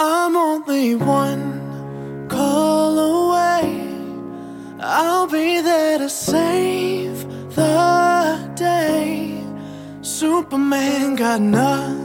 I'm only one call away. I'll be there to save the day. Superman got nothing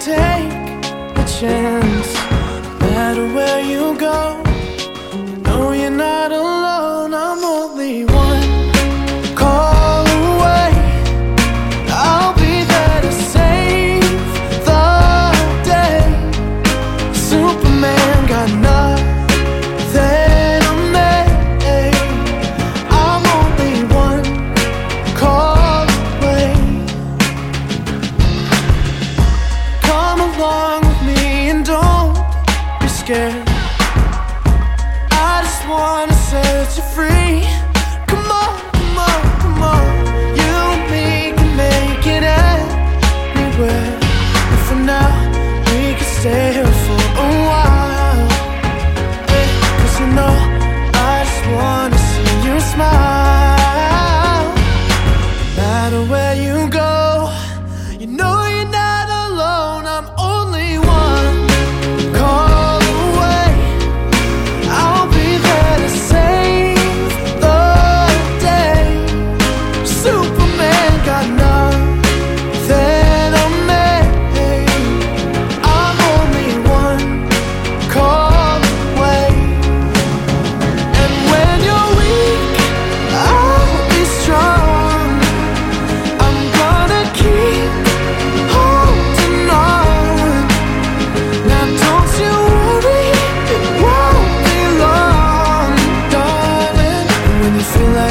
take a chance. No matter where you go, scared. I just wanna set you free. Come on, come on, come on. You and me can make it anywhere. And for now, we can stay here for a while. Hey, Cause you know, I just wanna see you smile. No matter where you go, you know.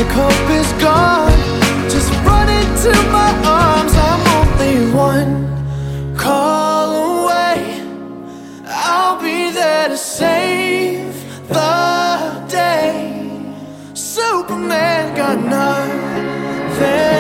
like hope is gone. Just run into my arms, I'm only one call away. I'll be there to save the day. Superman got nothing.